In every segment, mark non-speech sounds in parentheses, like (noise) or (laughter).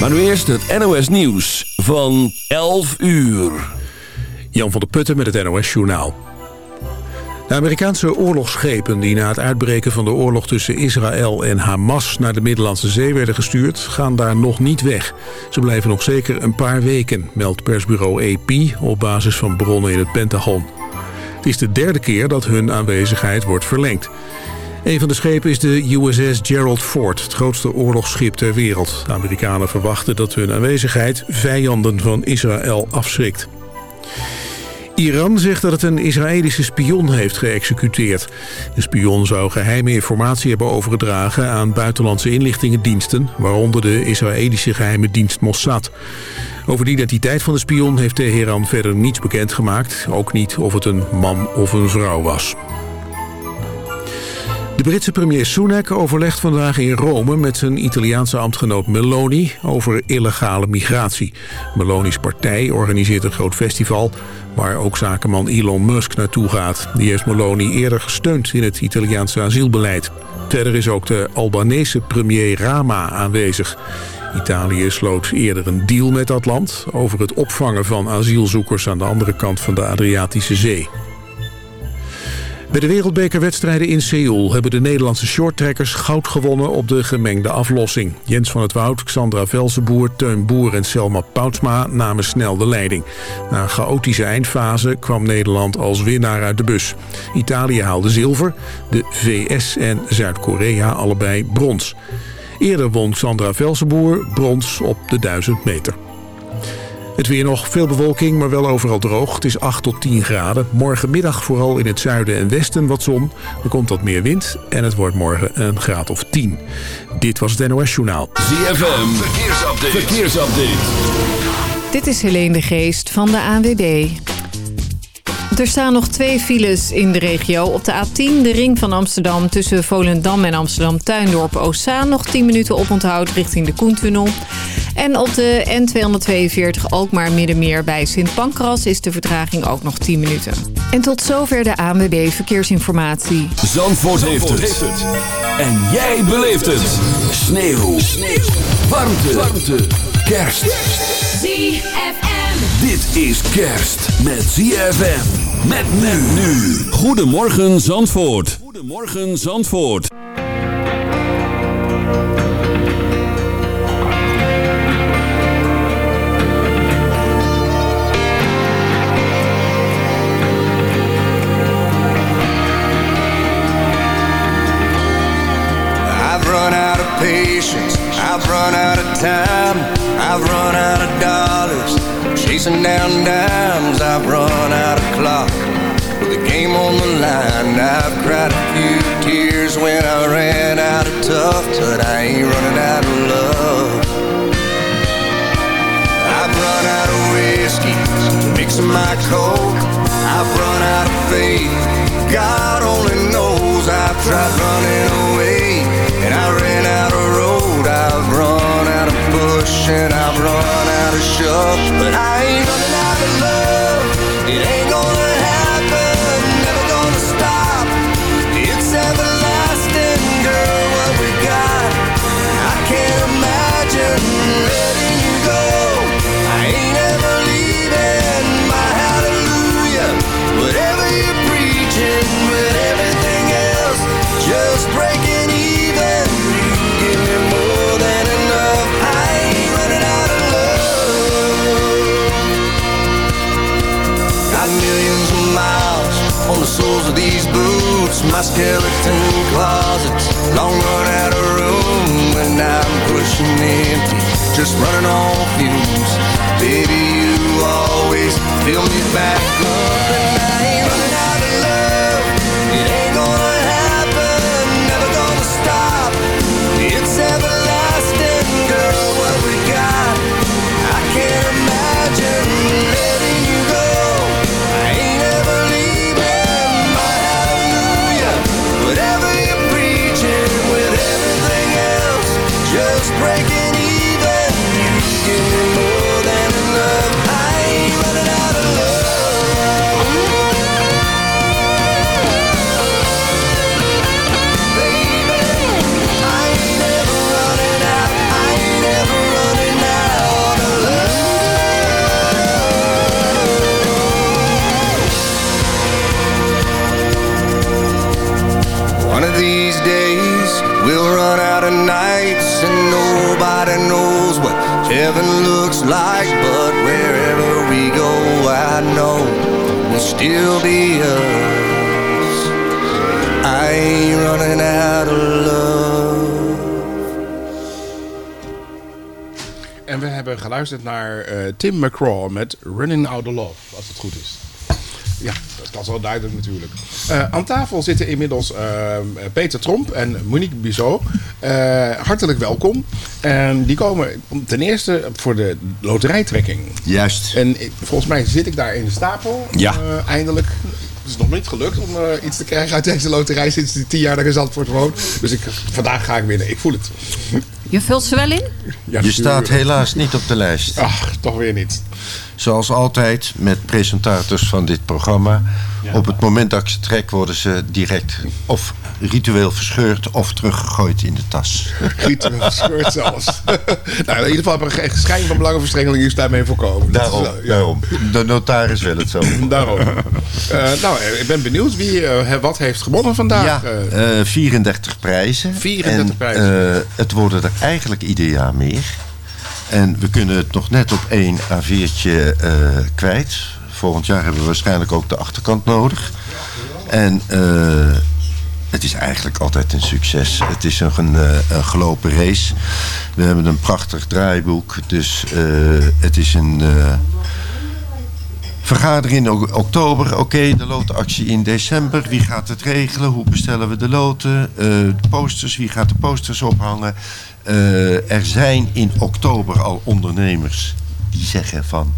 Maar nu eerst het NOS Nieuws van 11 uur. Jan van der Putten met het NOS Journaal. De Amerikaanse oorlogsschepen die na het uitbreken van de oorlog tussen Israël en Hamas naar de Middellandse Zee werden gestuurd, gaan daar nog niet weg. Ze blijven nog zeker een paar weken, meldt persbureau AP op basis van bronnen in het Pentagon. Het is de derde keer dat hun aanwezigheid wordt verlengd. Een van de schepen is de USS Gerald Ford, het grootste oorlogsschip ter wereld. De Amerikanen verwachten dat hun aanwezigheid vijanden van Israël afschrikt. Iran zegt dat het een Israëlische spion heeft geëxecuteerd. De spion zou geheime informatie hebben overgedragen aan buitenlandse inlichtingendiensten... waaronder de Israëlische geheime dienst Mossad. Over de identiteit van de spion heeft Teheran verder niets bekendgemaakt. Ook niet of het een man of een vrouw was. De Britse premier Sunak overlegt vandaag in Rome met zijn Italiaanse ambtgenoot Meloni over illegale migratie. Meloni's partij organiseert een groot festival waar ook zakenman Elon Musk naartoe gaat. Die heeft Meloni eerder gesteund in het Italiaanse asielbeleid. Verder is ook de Albanese premier Rama aanwezig. Italië sloot eerder een deal met dat land... over het opvangen van asielzoekers aan de andere kant van de Adriatische Zee. Bij de wereldbekerwedstrijden in Seoul hebben de Nederlandse shorttrekkers goud gewonnen op de gemengde aflossing. Jens van het Woud, Xandra Velsenboer, Teun Boer en Selma Poutsma namen snel de leiding. Na een chaotische eindfase kwam Nederland als winnaar uit de bus. Italië haalde zilver, de VS en Zuid-Korea allebei brons. Eerder won Sandra Velsenboer brons op de 1000 meter. Het weer nog, veel bewolking, maar wel overal droog. Het is 8 tot 10 graden. Morgenmiddag vooral in het zuiden en westen wat zon. Er komt wat meer wind en het wordt morgen een graad of 10. Dit was het NOS Journaal. ZFM, verkeersupdate. verkeersupdate. Dit is Helene de Geest van de ANWB. Er staan nog twee files in de regio. Op de A10, de ring van Amsterdam tussen Volendam en Amsterdam-Tuindorp-Ossaan... nog 10 minuten oponthoud richting de Koentunnel. En op de N242 ook maar Middenmeer bij Sint Pancras... is de vertraging ook nog 10 minuten. En tot zover de ANWB Verkeersinformatie. Zandvoort, heeft, het. En jij beleeft het. Sneeuw. Sneeuw. Warmte. Warmte. Kerst. ZFM. Dit is kerst met ZFM. Met men nu. Goedemorgen Zandvoort. Goedemorgen Zandvoort. Patience, I've run out of time, I've run out of dollars, chasing down dimes, I've run out of clock, with the game on the line, I've cried a few tears when I ran out of tough, but I ain't running out of love. I've run out of whiskey, mixing my coke, I've run out of faith, God only knows. I've tried running away, and I've run out of shove, but I ain't running out of love, it ain't boots My skeleton closets long run out of room And I'm pushing empty, just running on fumes. Baby, you always fill me back up And I We'll run out of nights and nobody knows what heaven looks like. But wherever we go I know we'll still be us. I ain't running out of love. En we hebben geluisterd naar uh, Tim McCraw met Running Out of Love, als het goed dat is wel duidelijk natuurlijk. Eh, aan tafel zitten inmiddels eh, Peter Tromp en Monique Bizot. Eh, hartelijk welkom. En die komen ten eerste voor de loterijtrekking. Juist. En volgens mij zit ik daar in de stapel. Ja. Eh, eindelijk. Het is nog niet gelukt om eh, iets te krijgen uit deze loterij sinds die tien jaar dat ik in Zandvoort woon. Dus ik, vandaag ga ik winnen. Ik voel het. Je vult ze wel in? Ja, Je staat helaas niet op de lijst. Ach, toch weer niet. Zoals altijd met presentators van dit programma. Op het moment dat ik ze trek worden ze direct of ritueel verscheurd of teruggegooid in de tas. (laughs) Ritueel gescheurd zelfs. (laughs) nou, in ieder geval heb ik echt schijn van belangenverstrengeling is daarmee voorkomen. Dat is, Daarom, daarom. De notaris wil het zo. (clears throat) daarom. Eh, nou, eh, ik ben benieuwd wie eh, wat heeft gewonnen vandaag. Ja, Eh, eh, 34 prijzen. 34 en, prijzen. het worden er eigenlijk ieder jaar meer. En we kunnen het nog net op één A4'tje eh, kwijt. Volgend jaar hebben we waarschijnlijk ook de achterkant nodig. En eh, het is eigenlijk altijd een succes. Het is een, een, eh, een gelopen race. We hebben een prachtig draaiboek. Dus het is een... Vergadering in oktober. Oké, de lotenactie in december. Wie gaat het regelen? Hoe bestellen we de loten? De posters. Wie gaat de posters ophangen? Eh, er zijn in oktober al ondernemers die zeggen van...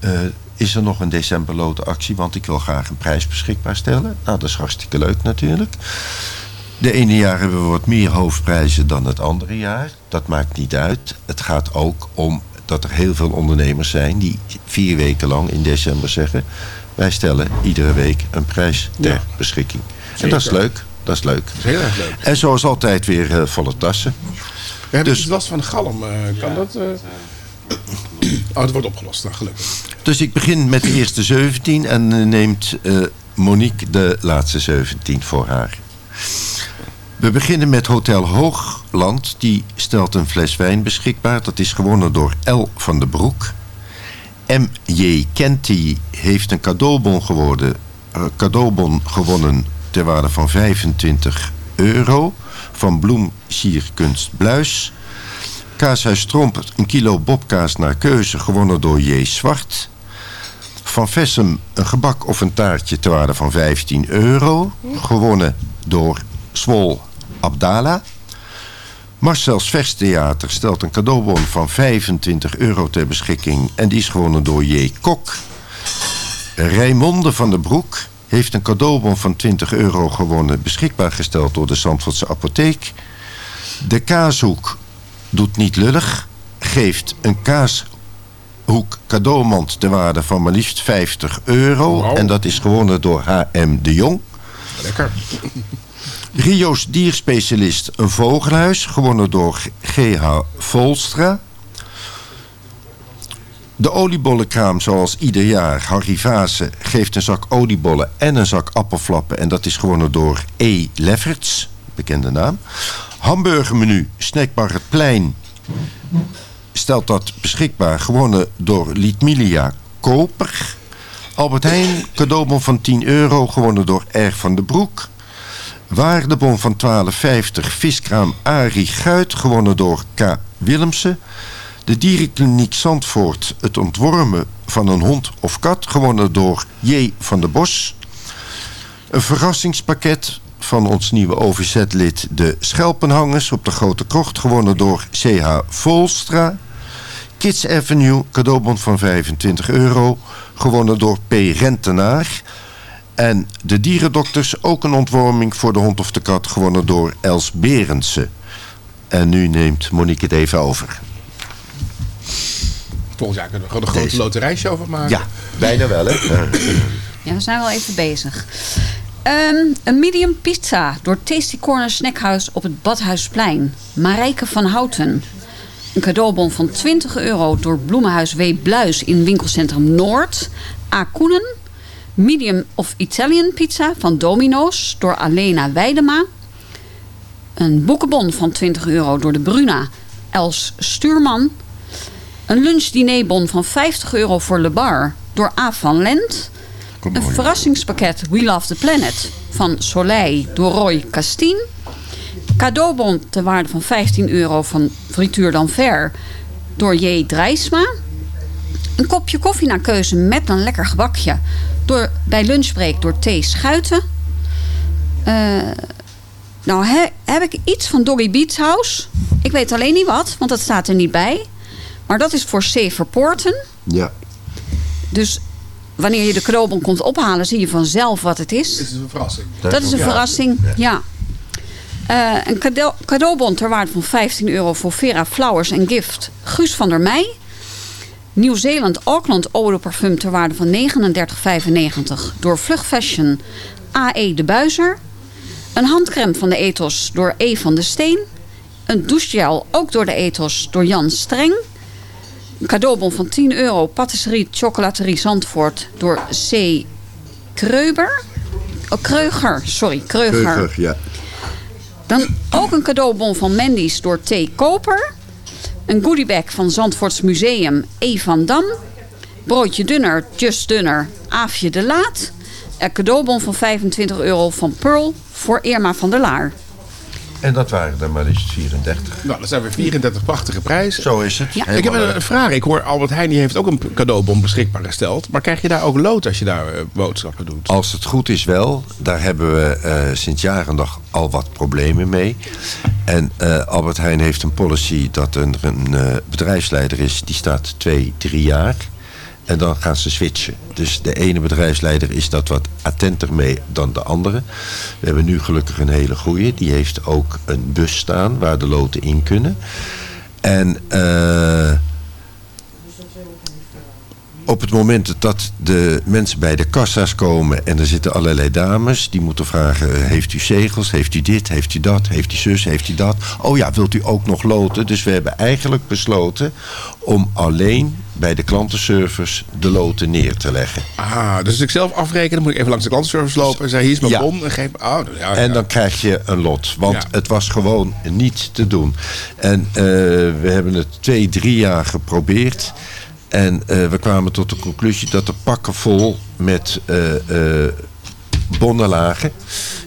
eh, is er nog een december lotenactie? Want ik wil graag een prijs beschikbaar stellen. Nou, dat is hartstikke leuk natuurlijk. De ene jaar hebben we wat meer hoofdprijzen dan het andere jaar. Dat maakt niet uit. Het gaat ook om dat er heel veel ondernemers zijn die vier weken lang in december zeggen... wij stellen iedere week een prijs ter beschikking. En dat is leuk. Dat is leuk. dat is heel erg leuk. En zoals altijd weer eh, volle tassen. We hebben Dus- last van de galm. eh, kan dat... eh? Oh, het wordt opgelost. Nou, gelukkig. Dus ik begin met de eerste 17 en neemt eh, Monique de laatste 17 voor haar. We beginnen met Hotel Hoogland. Die stelt een fles wijn beschikbaar. Dat is gewonnen door L. van den Broek. M.J. Kenty heeft een cadeaubon, geworden, eh, cadeaubon gewonnen ter waarde van 25 euro. Van Bloem Sierkunst Bluis. Kaashuis Tromp, een kilo bobkaas naar keuze, gewonnen door J. Zwart. Van Vessem, een gebak of een taartje ter waarde van 15 euro. Gewonnen door Swol Abdala. Marcel's Verstheater stelt een cadeaubon van 25 euro ter beschikking. En die is gewonnen door J. Kok. Raymonde van der Broek heeft een cadeaubon van 20 euro gewonnen. Beschikbaar gesteld door de Zandvoortse apotheek. De kaashoek doet niet lullig. Geeft een kaashoek cadeaumand ter waarde van maar liefst 50 euro. En dat is gewonnen door H.M. de Jong. Lekker. Rio's dierspecialist een vogelhuis, gewonnen door G.H. Volstra. De oliebollenkraam zoals ieder jaar, Harry Vase, geeft een zak oliebollen en een zak appelflappen. En dat is gewonnen door E. Lefferts, bekende naam. Hamburgermenu, snackbar Het Plein, stelt dat beschikbaar, gewonnen door Lietmilia Koper. Albert Heijn, cadeaubon van 10 euro, gewonnen door R. van den Broek. Waardebon van 12,50 viskraam Arie Guit, gewonnen door K. Willemsen. De dierenkliniek Zandvoort, het ontwormen van een hond of kat, gewonnen door J. van der Bos. Een verrassingspakket van ons nieuwe OVZ-lid de Schelpenhangers op de Grote Krocht, gewonnen door C.H. Volstra. Kids Avenue, cadeaubon van 25 euro, gewonnen door P. Rentenaar. En de dierendokters ook een ontworming voor de hond of de kat gewonnen door Els Berendsen. En nu neemt Monique het even over. Volgend jaar kunnen we gewoon een grote Deze. loterijshow van maken. Ja, bijna wel hè. Ja, we zijn wel even bezig. Ehm, een medium pizza door Tasty Corner Snackhuis op het Badhuisplein. Marijke van Houten. Een cadeaubon van 20 euro door Bloemenhuis W. Bluis in winkelcentrum Noord. A. Koenen. Medium of Italian pizza van Domino's door Alena Weidema. Een boekenbon van 20 euro door de Bruna Els Stuurman. Een lunchdinerbon van 50 euro voor Le Bar door A. van Lent. Een verrassingspakket We Love the Planet van Soleil door Roy Castien. Cadeaubon ter waarde van 15 euro van Frituur d'Anver door J. Drijsma. Een kopje koffie naar keuze met een lekker gebakje door, bij Lunchbreak door T. Schuiten. Eh, nou he- heb ik iets van Doggy Beats House. Ik weet alleen niet wat, want dat staat er niet bij. Maar dat is voor C. Verpoorten. Ja. Dus wanneer je de cadeaubon komt ophalen, zie je vanzelf wat het is. Dit is een verrassing. Dat is een Ja. verrassing, ja. Eh, een cadeau, cadeaubon ter waarde van 15 euro voor Vera Flowers and Gift. Guus van der Meij. Nieuw-Zeeland Auckland Eau de Parfum ter waarde van 39,95 door Vlug Fashion AE de Buizer. Een handcrème van de Ethos door E van de Steen. Een douchegel ook door de Ethos door Jan Streng. Een cadeaubon van 10 euro patisserie chocolaterie Zandvoort door C. Kreuber. Oh, Kreuger, sorry, Kreuger. Keurig, ja. Dan ook een cadeaubon van Mendy's door T. Koper. Een goodiebag van Zandvoorts Museum E. van Dam. Broodje dunner, Just Dunner, Aafje de Laat. Een cadeaubon van 25 euro van Pearl voor Irma van der Laar. En dat waren er maar liefst 34. Nou, dat zijn weer 34 prachtige prijzen. Zo is het. Ja. Ik heb een vraag. Ik hoor Albert Heijn die heeft ook een cadeaubon beschikbaar gesteld. Maar krijg je daar ook lood als je daar eh, boodschappen doet? Als het goed is wel, daar hebben we eh, sinds jaren nog al wat problemen mee. En eh, Albert Heijn heeft een policy dat er een eh, bedrijfsleider is, die staat twee, drie jaar. En dan gaan ze switchen. Dus de ene bedrijfsleider is dat wat attenter mee dan de andere. We hebben nu gelukkig een hele goeie. Die heeft ook een bus staan waar de loten in kunnen. En eh, op het moment dat de mensen bij de kassa's komen en er zitten allerlei dames, die moeten vragen: eh, heeft u zegels, heeft u dit, heeft u dat, heeft u zus, heeft u dat? Oh ja, wilt u ook nog loten? Dus we hebben eigenlijk besloten om alleen bij de klantenservice de loten neer te leggen. Ah, dus als ik zelf afreken, dan moet ik even langs de klantenservice lopen en zeggen: hier is mijn Ja. bon. En geef. Oh, ja, En ja. dan krijg je een lot. Want het was gewoon niet te doen. En eh, we hebben het twee, drie jaar geprobeerd. En eh, we kwamen tot de conclusie dat er pakken vol met eh, eh, bonnen lagen.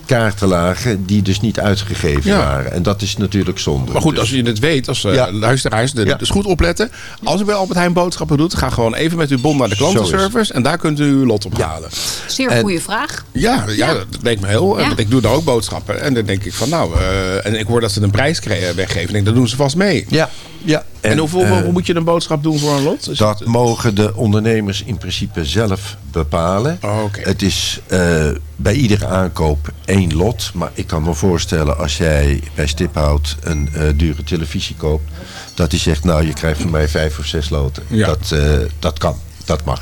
Kaarten lagen die dus niet uitgegeven Ja. waren. En dat is natuurlijk zonde. Maar goed, Dus- als je het weet, als uh, Ja. luisteraars, de, Ja. dus goed opletten. Als u bij Albert Heijn boodschappen doet, ga gewoon even met uw bon naar de klantenservice. En daar kunt u uw lot ophalen. Zeer En- goede vraag. Ja, ja, dat leek me heel. Ja. Want ik doe daar ook boodschappen. En dan denk ik van nou, eh, en ik hoor dat ze een prijs weggeven. Ik denk, dat doen ze vast mee. Ja, ja. En, hoeveel eh, hoe moet je een boodschap doen voor een lot? Is Dat het- mogen de ondernemers in principe zelf bepalen. Oh, oké. Het is eh, bij iedere aankoop één lot. Maar ik kan me voorstellen als jij bij Stiphout een eh, dure televisie koopt. Dat hij zegt, nou je krijgt van mij vijf of zes loten. Ja. Dat, eh, dat kan, dat mag.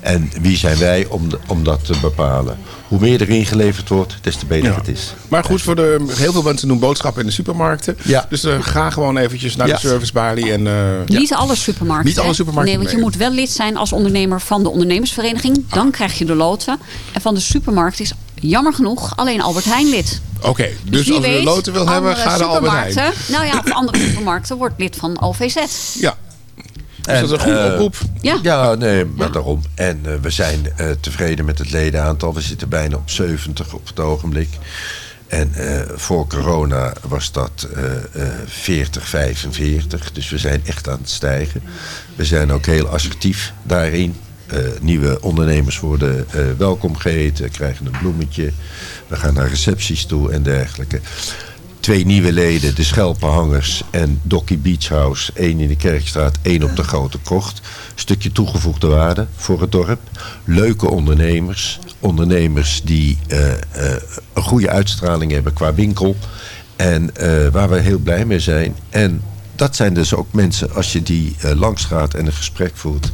En wie zijn wij om, de- om dat te bepalen? Hoe meer er ingeleverd wordt, des te beter Ja. het is. Maar goed, voor de, heel veel mensen doen boodschappen in de supermarkten. Ja. Dus eh, ga gewoon eventjes naar Ja. de servicebalie. En, eh, Niet alle supermarkten. Niet alle supermarkten, Nee, want je moet wel lid zijn als ondernemer van de ondernemersvereniging. Dan krijg je de loten. En van de supermarkt is jammer genoeg alleen Albert Heijn lid. Oké, dus, wie als weet, een loten wil hebben, ga naar Albert Heijn. Nou ja, of andere supermarkten wordt lid van OVZ. Ja. Dus dat is een goede eh, oproep. Ja. Ja, nee, maar daarom. En eh, we zijn eh, tevreden met het ledenaantal. We zitten bijna op 70 op het ogenblik. En eh, voor corona was dat eh, eh, 40, 45. Dus we zijn echt aan het stijgen. We zijn ook heel assertief daarin. Eh, nieuwe ondernemers worden eh, welkom geheten, krijgen een bloemetje. We gaan naar recepties toe en dergelijke. Twee nieuwe leden, de Schelpenhangers en Dokkie Beach House. één in de Kerkstraat, één op de Grote Kocht. Stukje toegevoegde waarde voor het dorp. Leuke ondernemers. Ondernemers die eh, eh, een goede uitstraling hebben qua winkel. En eh, waar we heel blij mee zijn. En dat zijn dus ook mensen, als je die langs gaat en een gesprek voert...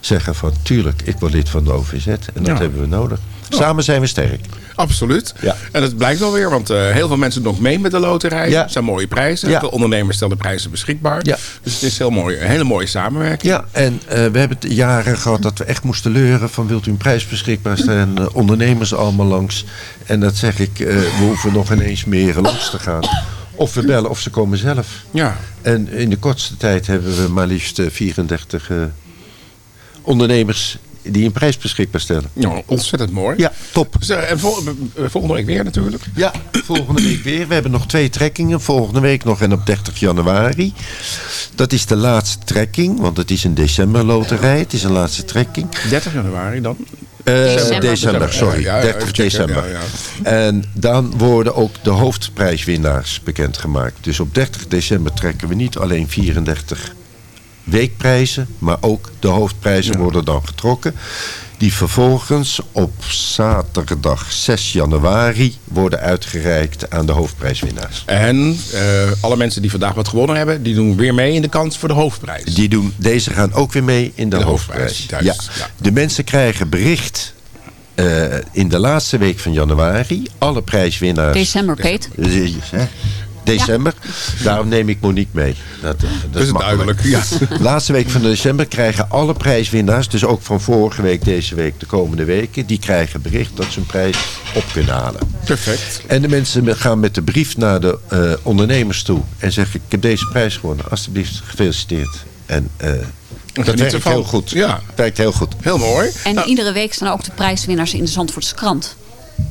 zeggen van, tuurlijk, ik word lid van de OVZ. En dat Ja. hebben we nodig. Samen zijn we sterk. Absoluut. Ja. En dat blijkt wel weer, want eh, heel veel mensen doen ook mee met de loterij. Ja. Het zijn mooie prijzen. Ja. De ondernemers stellen de prijzen beschikbaar. Ja. Dus het is heel mooi, een hele mooie samenwerking. Ja, en eh, we hebben het jaren gehad dat we echt moesten leuren van wilt u een prijs beschikbaar staan, eh, ondernemers allemaal langs. En dat zeg ik, we hoeven nog ineens meer langs te gaan. Of we bellen of ze komen zelf. Ja. En in de kortste tijd hebben we maar liefst eh, 34 eh, ondernemers die een prijs beschikbaar stellen. ja, ontzettend mooi. Ja, top. Dus, eh, en vol- eh, volgende week weer natuurlijk. Ja, volgende week weer. We hebben nog twee trekkingen. Volgende week nog en op 30 januari. Dat is de laatste trekking, want het is een decemberloterij. Het is een laatste trekking. 30 januari dan. Eh, December. december, sorry. Ja, ja, 30 even checken. december. Ja, ja. En dan worden ook de hoofdprijswinnaars bekendgemaakt. Dus op 30 december trekken we niet alleen 34 weekprijzen, maar ook de hoofdprijzen worden dan getrokken. Die vervolgens op zaterdag 6 januari worden uitgereikt aan de hoofdprijswinnaars. En eh, alle mensen die vandaag wat gewonnen hebben, die doen weer mee in de kans voor de hoofdprijs. Die doen, deze gaan ook weer mee in de, De hoofdprijs. ja. De mensen krijgen bericht eh, in de laatste week van januari. Alle prijswinnaars. December, Peet. Eh? December. Daarom neem ik Monique mee. Dat, dat, Dat is makkelijk. duidelijk. Ja. (laughs) Laatste week van december krijgen alle prijswinnaars, dus ook van vorige week, deze week, de komende weken, die krijgen bericht dat ze een prijs op kunnen halen. Perfect. En de mensen gaan met de brief naar de eh, ondernemers toe en zeggen: Ik heb deze prijs gewonnen, alstublieft, gefeliciteerd. En eh, dat werkt heel goed. Ja. Werkt heel goed. Heel mooi. En Nou, iedere week staan ook de prijswinnaars in de Zandvoortse krant.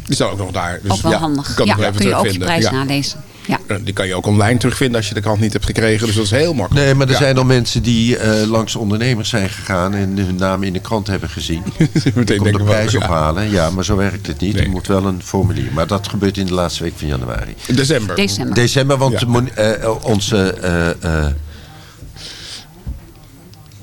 die staan ook nog daar. Dus ook wel ja, handig. kan ja, even kun je ook je prijs Ja. nalezen. Ja. Eh, Die kan je ook online terugvinden als je de krant niet hebt gekregen. Dus dat is heel makkelijk. Nee, maar er Ja. zijn al mensen die eh, langs ondernemers zijn gegaan en hun naam in de krant hebben gezien. (laughs) Meteen Kom de denken we, prijs ja. ophalen. Ja, maar zo werkt het niet. Nee. Er moet wel een formulier. Maar dat gebeurt in de laatste week van januari. December. December. December, want eh, onze eh, eh,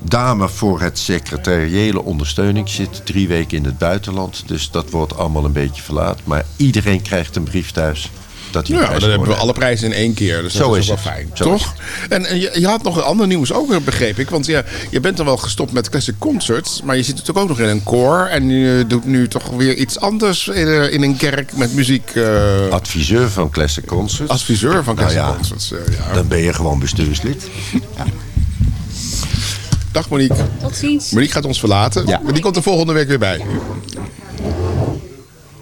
dame voor het secretariële ondersteuning zit drie weken in het buitenland. Dus dat wordt allemaal een beetje verlaat. Maar iedereen krijgt een brief thuis dat hij Ja, dan hebben we alle prijzen in één keer. Dus Zo dat is is, het. wel fijn. Zo toch? En, en je, je had nog een ander nieuws ook, eh, begreep ik. Want ja, je bent er wel gestopt met classic concerts. Maar je zit natuurlijk ook nog in een koor. En je doet nu toch weer iets anders in, eh, in een kerk met muziek. eh. Adviseur van Classic Concerts. adviseur van classic Nou ja, concerts. eh, ja. Dan ben je gewoon bestuurslid. Dag Monique. Tot ziens. Monique gaat ons verlaten. Ja. Maar die komt er volgende week weer bij.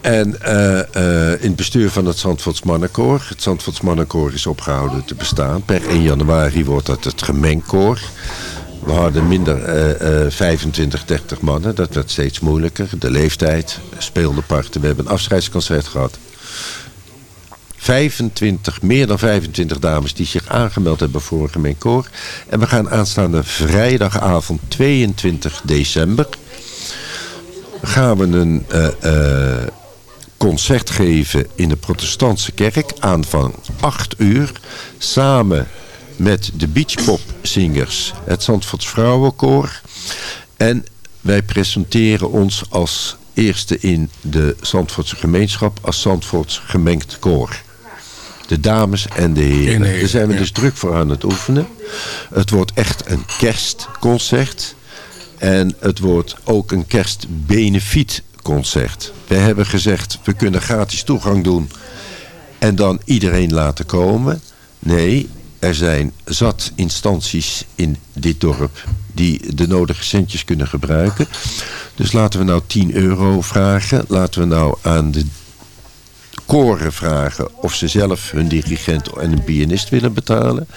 En eh, eh, in het bestuur van het Zandvoorts Mannenkoor. Het Zandvoorts Mannenkoor is opgehouden te bestaan. Per 1 januari wordt dat het gemengkoor. We hadden minder eh, eh, 25, 30 mannen. Dat werd steeds moeilijker. De leeftijd speelde parten. We hebben een afscheidsconcert gehad. 25, meer dan 25 dames die zich aangemeld hebben voor een koor. En we gaan aanstaande vrijdagavond 22 december gaan we een concert geven in de protestantse kerk aan van 8 uur. Samen met de beachpopzingers, het Zandvoorts Vrouwenkoor. En wij presenteren ons als eerste in de Zandvoortse gemeenschap als Zandvoorts gemengd koor. De dames en de heren. Heren, Daar zijn we dus druk voor aan het oefenen. Het wordt echt een kerstconcert. En het wordt ook een kerstbenefietconcert. We hebben gezegd, we kunnen gratis toegang doen en dan iedereen laten komen. Nee, er zijn zat instanties in dit dorp die de nodige centjes kunnen gebruiken. Dus laten we nou 10 euro vragen. Laten we nou aan de koren vragen of ze zelf hun dirigent en een pianist willen betalen.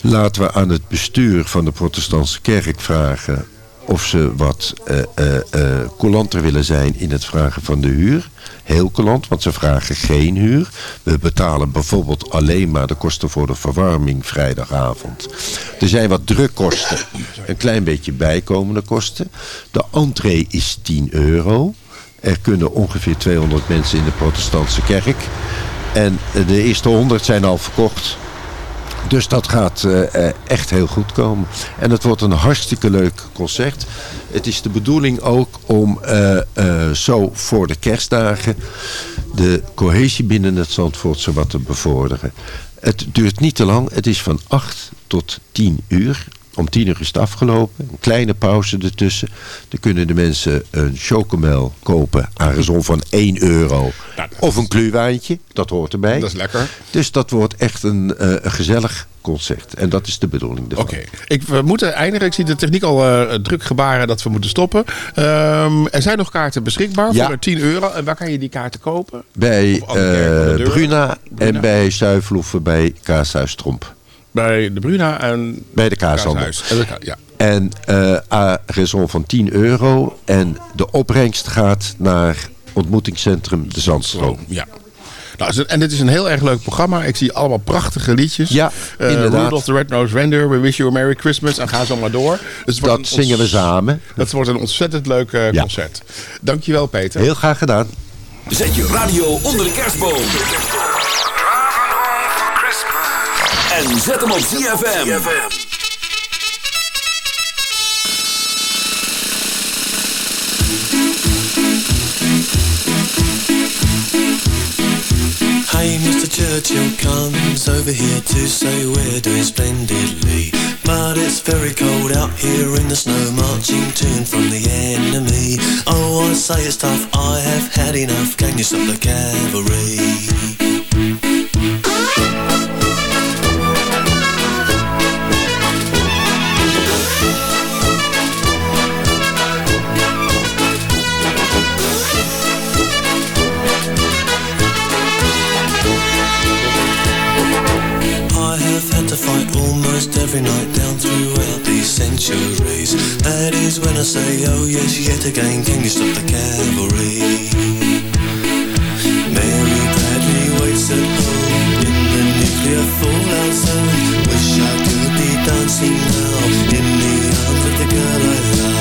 Laten we aan het bestuur van de protestantse kerk vragen of ze wat eh, coulanter willen zijn in het vragen van de huur. Heel coulant, want ze vragen geen huur. We betalen bijvoorbeeld alleen maar de kosten voor de verwarming vrijdagavond. Er zijn wat drukkosten, een klein beetje bijkomende kosten. De entree is 10 euro. Er kunnen ongeveer 200 mensen in de protestantse kerk. En de eerste 100 zijn al verkocht. Dus dat gaat eh, eh, echt heel goed komen. En het wordt een hartstikke leuk concert. Het is de bedoeling ook om eh, zo voor de kerstdagen de cohesie binnen het Zandvoortse wat te bevorderen. Het duurt niet te lang. Het is van 8 tot 10 uur. Om tien uur is het afgelopen. Een kleine pauze ertussen. Dan kunnen de mensen een chocomel kopen aan raison van 1 euro. Nou, Of een kluwaantje. Dat hoort erbij. Dat is lekker. Dus dat wordt echt een, eh, een gezellig concert. En dat is de bedoeling ervan. Oké, ik we moeten eindigen. Ik zie de techniek al eh, druk gebaren dat we moeten stoppen. Ehm, er zijn nog kaarten beschikbaar Ja. voor 10 euro. En waar kan je die kaarten kopen? Bij eh, Bruna. en bij Zuiveloeven bij Kaashuis Tromp. Bij de Bruna en Bij de kaashandel. Kaashuis. En de ka- Ja. En eh à raison van 10 euro. En de opbrengst gaat naar ontmoetingscentrum De Zandstroom. ja. Nou, en dit is een heel erg leuk programma. Ik zie allemaal prachtige liedjes. Ja, Eh, inderdaad. Rudolph the Red-Nosed Reindeer, We Wish You a Merry Christmas. En ga zo maar door. Dus Dat zingen we samen. Dat wordt een ontzettend leuk eh, Ja. concert. Dankjewel, Peter. Heel graag gedaan. Zet je radio onder de kerstboom. En zet hem op ZFM. Hey, Mr. Churchill comes over here to say we're doing splendidly. But it's very cold out here in the snow, marching and from the enemy. Oh, I say it's tough, I have had enough. Can you stop the cavalry? Say, oh yes, yet again, can you stop the cavalry? Mary Bradley waits at home in the nuclear fallout zone. Wish I could be dancing now in the arms of the girl I love.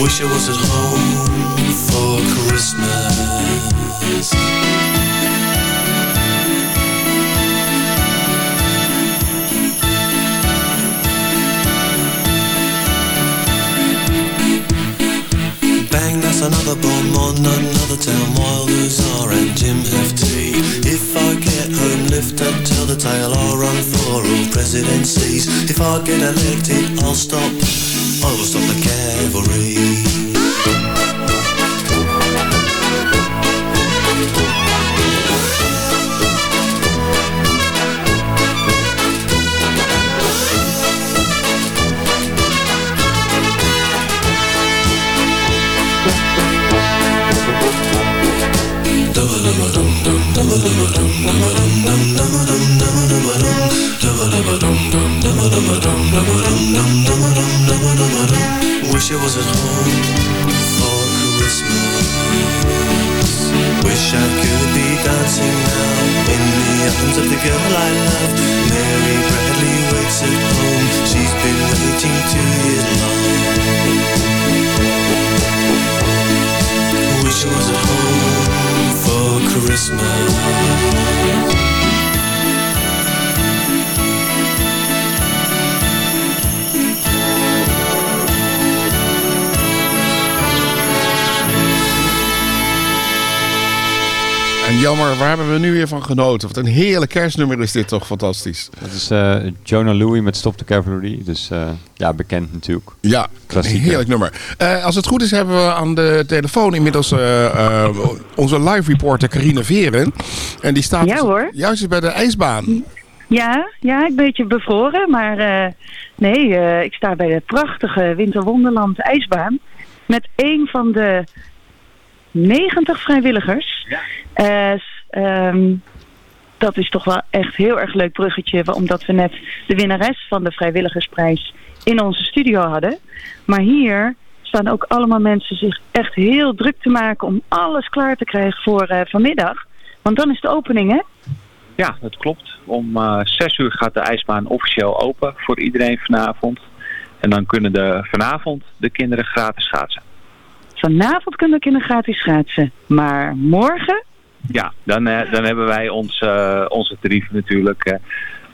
Wish I was at home for Christmas. Bang, that's another bomb on another town. Wilders are and Jim FT. If I get home, lift and tell the tale. I'll run for all presidencies. If I get elected, I'll stop. I will stop hebben we nu weer van genoten? Wat een heerlijk kerstnummer is dit toch fantastisch. Dat is eh, Jonah Louie met Stop the Cavalry. Dus eh, ja, bekend natuurlijk. Ja, een Klassieker. heerlijk nummer. Eh, als het goed is hebben we aan de telefoon inmiddels eh, eh, onze live reporter Carine Veren. En die staat Ja, hoor. juist bij de ijsbaan. Ja, ja, een beetje bevroren, maar eh, nee, eh, ik sta bij de prachtige Winterwonderland ijsbaan met een van de 90 vrijwilligers. S- ehm, dat is toch wel echt heel erg leuk bruggetje, omdat we net de winnares van de vrijwilligersprijs in onze studio hadden. Maar hier staan ook allemaal mensen zich echt heel druk te maken om alles klaar te krijgen voor eh, vanmiddag. Want dan is de opening, hè? Ja, dat klopt. Om eh 6 uur gaat de ijsbaan officieel open voor iedereen vanavond. En dan kunnen de, vanavond de kinderen gratis schaatsen. Vanavond kunnen de kinderen gratis schaatsen. Maar morgen? Ja, dan, eh, dan hebben wij ons, eh, onze tarieven natuurlijk. eh,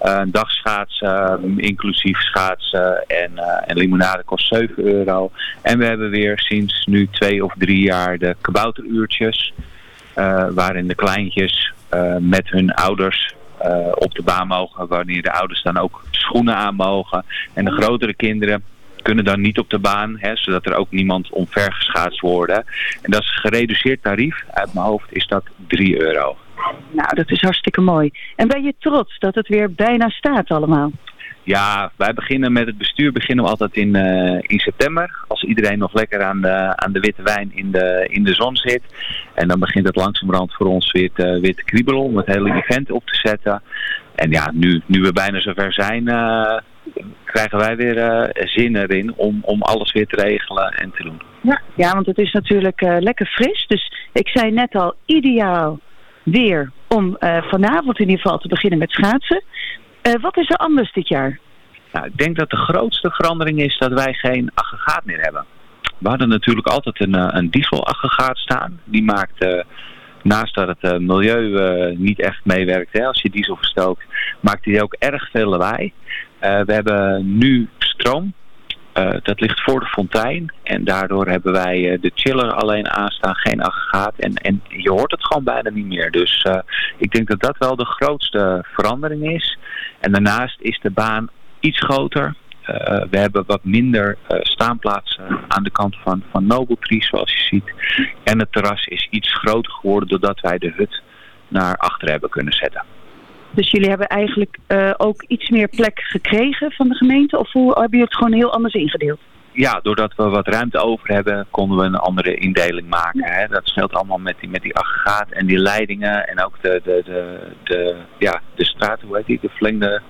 een dagschaatsen, inclusief schaatsen en, en limonade kost 7 euro. En we hebben weer sinds nu twee of drie jaar de kabouteruurtjes. Waarin de kleintjes met hun ouders op de baan mogen. Wanneer de ouders dan ook schoenen aan mogen. En de grotere kinderen kunnen dan niet op de baan, hè, zodat er ook niemand omvergeschaatst wordt. En dat is een gereduceerd tarief. Uit mijn hoofd is dat 3 euro. Nou, dat is hartstikke mooi. En ben je trots dat het weer bijna staat allemaal? Ja, wij beginnen met het bestuur beginnen we altijd in, uh, in september. Als iedereen nog lekker aan de, aan de witte wijn in de, in de zon zit. En dan begint het langzamerhand voor ons weer te, weer te kriebelen om het hele event op te zetten. En ja, nu, nu we bijna zover zijn, uh, krijgen wij weer uh, zin erin om, om alles weer te regelen en te doen. Ja, ja want het is natuurlijk uh, lekker fris. Dus ik zei net al, ideaal weer om uh, vanavond in ieder geval te beginnen met schaatsen. wat is er anders dit jaar? Nou, ik denk dat de grootste verandering is dat wij geen aggregaat meer hebben. We hadden natuurlijk altijd een, een dieselaggregaat staan. Die maakt naast dat het uh, milieu uh, niet echt meewerkt, hè, als je diesel verstookt, maakt hij ook erg veel lawaai. Uh, we hebben nu stroom. dat ligt voor de fontein. En daardoor hebben wij de chiller alleen aanstaan, geen aggregaat. En, en je hoort het gewoon bijna niet meer. Dus ik denk dat dat wel de grootste verandering is. En daarnaast is de baan iets groter. Uh, we hebben wat minder uh, staanplaatsen aan de kant van, van Noble Tree, zoals je ziet. En het terras is iets groter geworden doordat wij de hut naar achter hebben kunnen zetten. Dus jullie hebben eigenlijk uh, ook iets meer plek gekregen van de gemeente? Of hoe hebben jullie het gewoon heel anders ingedeeld? Ja, doordat we wat ruimte over hebben, konden we een andere indeling maken. Hè. Dat scheelt allemaal met die, met die aggregaat en die leidingen en ook de, de, de, de, ja, de straat, hoe heet die, de verlengde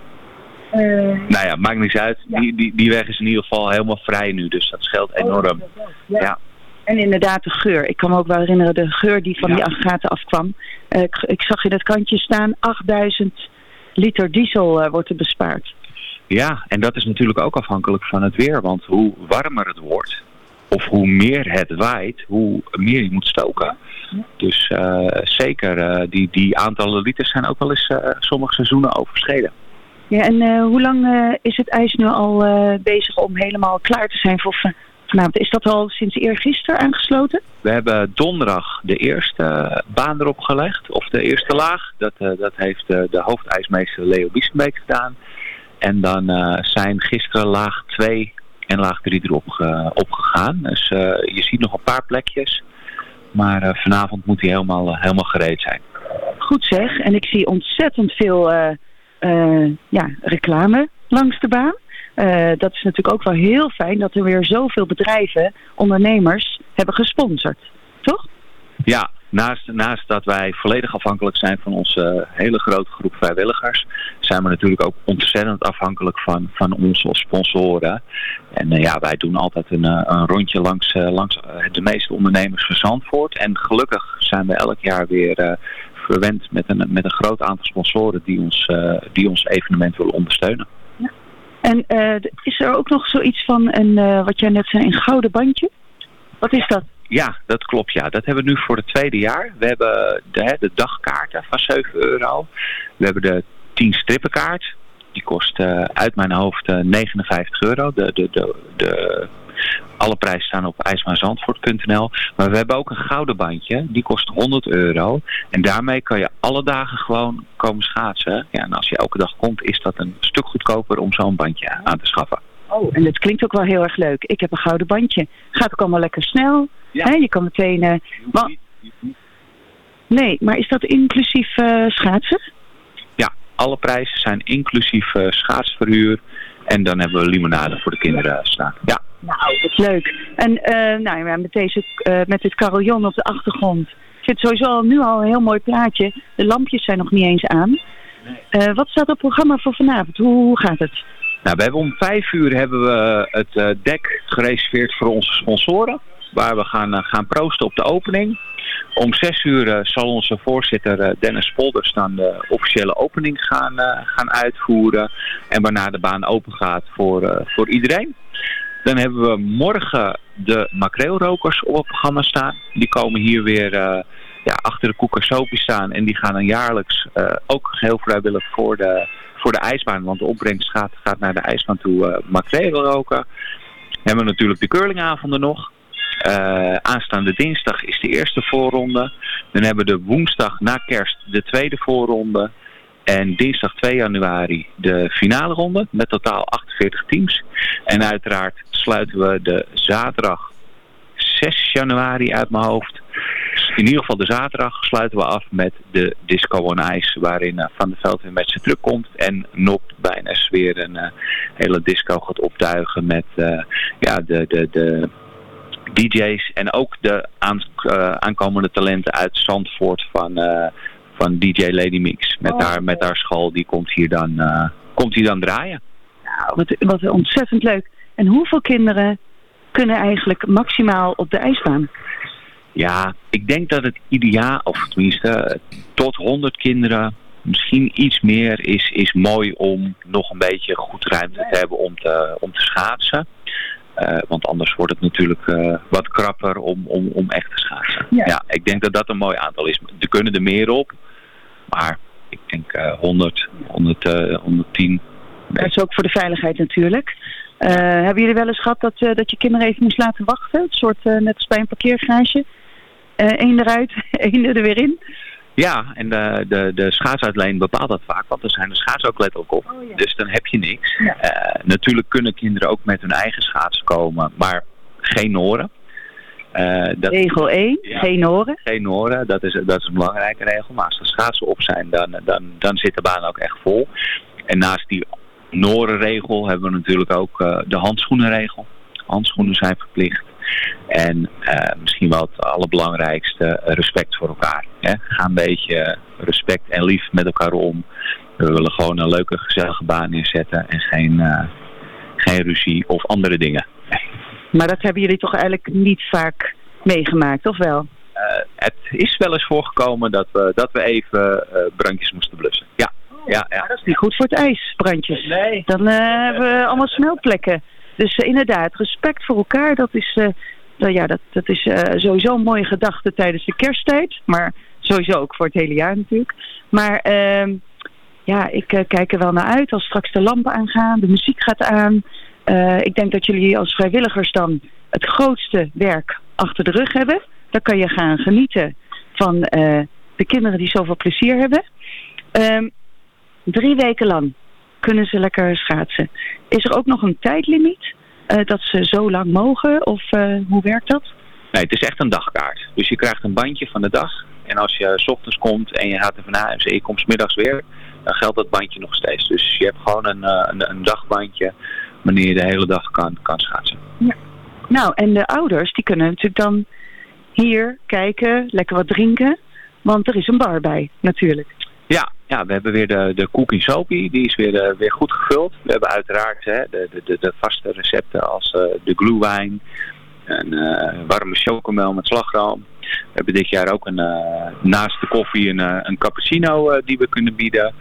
nou ja, maakt niks uit. Ja. Die, die, die weg is in ieder geval helemaal vrij nu, dus dat scheelt enorm. Oh, ja. ja. En inderdaad de geur. Ik kan me ook wel herinneren de geur die van ja. die aggregaten afkwam. Uh, ik, ik, zag in het kantje staan 8000 liter diesel uh, wordt er bespaard. Ja, en dat is natuurlijk ook afhankelijk van het weer. Want hoe warmer het wordt, of hoe meer het waait, hoe meer je moet stoken. Dus uh, zeker, die, die aantallen liters zijn ook wel eens sommige seizoenen overschreden. Ja, en uh, hoe lang uh, is het ijs nu al uh, bezig om helemaal klaar te zijn voor vanavond? Is dat al sinds eergisteren aangesloten? We hebben donderdag de eerste baan erop gelegd, of de eerste laag. Dat, dat heeft de hoofdijsmeester Leo Biesenbeek gedaan. En dan zijn gisteren laag 2 en laag 3 erop ge, opgegaan. Dus je ziet nog een paar plekjes. Maar vanavond moet hij helemaal, helemaal gereed zijn. Goed zeg, en ik zie ontzettend veel ja, reclame langs de baan. Uh, dat is natuurlijk ook wel heel fijn dat er weer zoveel bedrijven, ondernemers hebben gesponsord. Toch? Ja, naast, naast dat wij volledig afhankelijk zijn van onze hele grote groep vrijwilligers, zijn we natuurlijk ook ontzettend afhankelijk van, van onze sponsoren. En uh, ja, wij doen altijd een, een rondje langs, langs de meeste ondernemers van Zandvoort. En gelukkig zijn we elk jaar weer verwend met een, met een groot aantal sponsoren die ons, uh, die ons evenement willen ondersteunen. Ja. En uh, is er ook nog zoiets van een, uh, wat jij net zei, een gouden bandje? Wat is dat? Ja, dat klopt. Ja. Dat hebben we nu voor het tweede jaar. We hebben de, de dagkaarten van 7 euro. We hebben de 10 strippenkaart. Die kost uh, uit mijn hoofd uh, 59 euro. De, de, de, de alle prijzen staan op ijsmaarzandvoort.nl. Maar we hebben ook een gouden bandje. Die kost 100 euro. En daarmee kan je alle dagen gewoon komen schaatsen. Ja, en als je elke dag komt, is dat een stuk goedkoper om zo'n bandje aan te schaffen. Oh, en het klinkt ook wel heel erg leuk. Ik heb een gouden bandje. Gaat ook allemaal lekker snel. Ja. Hè? Je kan meteen... Uh, maar... Nee, maar is dat inclusief uh, schaatsen? Ja, alle prijzen zijn inclusief uh, schaatsverhuur. En dan hebben we limonade voor de kinderen staan. Ja. Nou, is leuk. En uh, nou, ja, met, deze, uh, met dit carillon op de achtergrond zit sowieso al, nu al een heel mooi plaatje. De lampjes zijn nog niet eens aan. Nee. Uh, wat staat op het programma voor vanavond? Hoe, hoe gaat het? Nou, we hebben om vijf uur hebben we het dek gereserveerd voor onze sponsoren. Waar we gaan, gaan proosten op de opening. Om zes uur zal onze voorzitter Dennis Polders dan de officiële opening gaan, gaan uitvoeren. En waarna de baan open gaat voor, voor iedereen. Dan hebben we morgen de makreelrokers op het programma staan. Die komen hier weer uh, ja, achter de koekersopie staan. En die gaan dan jaarlijks uh, ook heel vrijwillig voor de, voor de ijsbaan, want de opbrengst gaat, gaat naar de ijsbaan toe, uh, makrelen roken. Dan hebben we natuurlijk de curlingavonden nog. Aanstaande dinsdag is de eerste voorronde. Dan hebben we de woensdag na kerst de tweede voorronde. En dinsdag 2 januari de finale ronde met totaal 48 teams. En uiteraard sluiten we de zaterdag 6 januari uit mijn hoofd. In ieder geval de zaterdag sluiten we af met de Disco on Ice. Waarin uh, Van der Veld weer met zijn truck komt. En Nop bijna weer een uh, hele disco gaat optuigen met uh, ja, de, de, de DJ's. En ook de aan, aankomende talenten uit Zandvoort van van DJ Lady Mix. Met, Oh, haar, met haar school, die komt hier dan, eh, komt hier dan draaien. Nou, wat, wat ontzettend leuk. En hoeveel kinderen kunnen eigenlijk maximaal op de ijsbaan? Ja, ik denk dat het ideaal, of tenminste eh, tot 100 kinderen, misschien iets meer, is, is mooi om nog een beetje goed ruimte te hebben om te, om te schaatsen. Uh, want anders wordt het natuurlijk uh, wat krapper om, om, om echt te schaatsen. Ja. ja. ik denk dat dat een mooi aantal is. Er kunnen er meer op, maar ik denk uh, 100, 100 110. Dat is ook voor de veiligheid natuurlijk. Uh, hebben jullie wel eens gehad dat, uh, dat je kinderen even moest laten wachten? Een soort uh, net als bij een parkeergarage. Eén eruit, (laughs) één er weer in. Ja, en de, de, de schaatsuitleen bepaalt dat vaak, want er zijn de schaats ook letterlijk op. Oh, ja. Dus dan heb je niks. Ja. natuurlijk kunnen kinderen ook met hun eigen schaats komen, maar geen noren. Dat, regel 1, ja, geen noren. Geen noren, dat is, dat is een belangrijke regel. Maar als de schaatsen op zijn, dan, dan, dan zit de baan ook echt vol. En naast die Norenregel hebben we natuurlijk ook uh, de handschoenenregel. Handschoenen zijn verplicht. En uh, misschien wel het allerbelangrijkste, respect voor elkaar. Hè? Ga een beetje respect en lief met elkaar om. We willen gewoon een leuke, gezellige baan neerzetten en geen, uh, geen ruzie of andere dingen. Maar dat hebben jullie toch eigenlijk niet vaak meegemaakt, of wel? het is wel eens voorgekomen dat we, dat we even brandjes moesten blussen. Ja, ja, ja. Maar dat is niet goed voor het ijs, brandjes. Nee. Dan uh, hebben we allemaal smeltplekken. Dus inderdaad, respect voor elkaar, dat is, uh, ja, dat, dat is sowieso een mooie gedachte tijdens de kersttijd. Maar sowieso ook voor het hele jaar natuurlijk. Maar ehm, ja, ik kijk er wel naar uit als straks de lampen aangaan, de muziek gaat aan. Ik denk dat jullie als vrijwilligers dan het grootste werk achter de rug hebben. Dan kan je gaan genieten van de kinderen die zoveel plezier hebben. Um, Drie weken lang kunnen ze lekker schaatsen. Is er ook nog een tijdlimiet uh, dat ze zo lang mogen? Of hoe werkt dat? Nee, het is echt een dagkaart. Dus je krijgt een bandje van de dag. En als je s ochtends komt en je gaat er van en je komt s middags weer, dan geldt dat bandje nog steeds. Dus je hebt gewoon een, een, een dagbandje wanneer je de hele dag kan, kan schaatsen. Ja. Nou, en de ouders die kunnen natuurlijk dan hier kijken, lekker wat drinken. Want er is een bar bij, natuurlijk. Ja, ja, we hebben weer de, de cookie soapie, die is weer, uh, weer goed gevuld. We hebben uiteraard hè, de, de, de vaste recepten als uh, de glühwein, een uh, warme chocomel met slagroom. We hebben dit jaar ook een, naast de koffie een, een cappuccino die we kunnen bieden.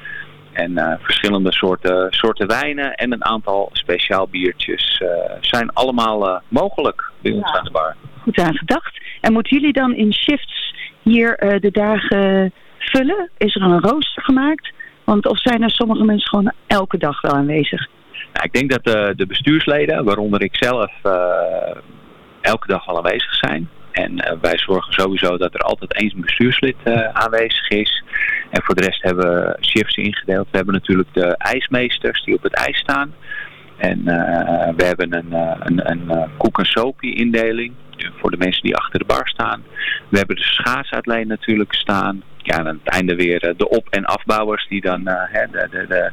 En verschillende soorten, soorten wijnen en een aantal speciaal biertjes zijn allemaal mogelijk bij ons ja. aan de bar. Goed aangedacht. En moeten jullie dan in shifts hier de dagen vullen? Is er een rooster gemaakt? Want of zijn er sommige mensen gewoon elke dag wel aanwezig? Nou, ik denk dat de, de bestuursleden, waaronder ik zelf, uh, elke dag wel aanwezig zijn. En uh, wij zorgen sowieso dat er altijd eens een bestuurslid uh, aanwezig is. En voor de rest hebben we shifts ingedeeld. We hebben natuurlijk de ijsmeesters die op het ijs staan. En we hebben een, een, een koek- en soapie indeling voor de mensen die achter de bar staan. We hebben de schaatsuitleen natuurlijk staan. Ja, en aan het einde weer de op- en afbouwers die dan uh, de, de, de,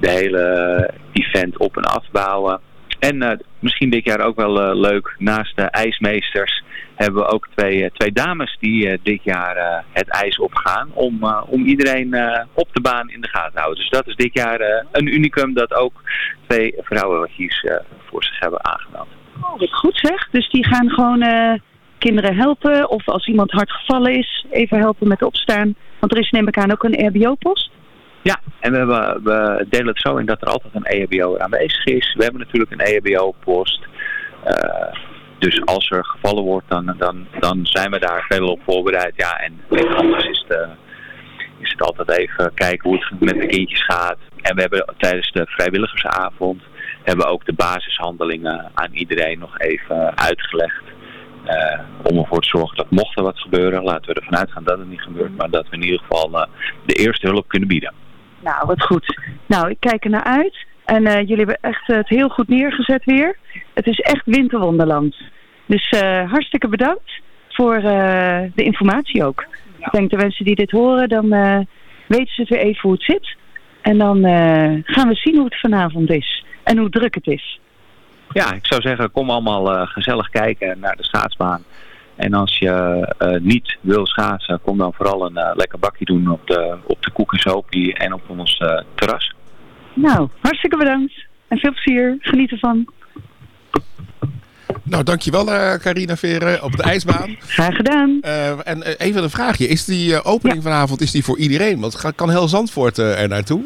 de, hele event op- en afbouwen. En uh, misschien dit jaar ook wel uh, leuk, naast de ijsmeesters hebben we ook twee, twee dames die dit jaar het ijs opgaan. Om, om iedereen op de baan in de gaten te houden. Dus dat is dit jaar een unicum dat ook twee vrouwenwachtjes voor zich hebben aangemeld. Oh, wat goed zeg. Dus die gaan gewoon kinderen helpen. Of als iemand hard gevallen is, even helpen met opstaan. Want er is neem ik aan ook een EHBO-post. Ja, en we, hebben, we delen het zo in dat er altijd een EHBO aanwezig is. We hebben natuurlijk een EHBO-post. Uh, dus als er gevallen wordt, dan, dan, dan zijn we daar veel op voorbereid. Ja, en anders is het, uh, is het altijd even kijken hoe het met de kindjes gaat. en we hebben tijdens de vrijwilligersavond hebben we ook de basishandelingen aan iedereen nog even uitgelegd. Eh, om ervoor te zorgen dat mocht er wat gebeuren, laten we ervan uitgaan dat het niet gebeurt, maar dat we in ieder geval eh, de eerste hulp kunnen bieden. Nou, wat goed. Nou, ik kijk er naar uit. En eh, jullie hebben echt het heel goed neergezet weer. Het is echt winterwonderland. Dus eh, hartstikke bedankt voor eh, de informatie ook. Ik denk de mensen die dit horen, dan eh, weten ze weer even hoe het zit. En dan eh, gaan we zien hoe het vanavond is. En hoe druk het is. Ja, ik zou zeggen, kom allemaal eh, gezellig kijken naar de schaatsbaan. En als je eh, niet wil schaatsen, kom dan vooral een eh, lekker bakje doen op de, op de en op ons eh, terras. Nou, hartstikke bedankt. En veel plezier. Geniet ervan. Nou, dankjewel eh Carina Veren op de ijsbaan. Graag gedaan. Eh, en eh, even een vraagje. Is die opening vanavond is die voor iedereen? Want ga- kan heel Zandvoort eh, er naartoe?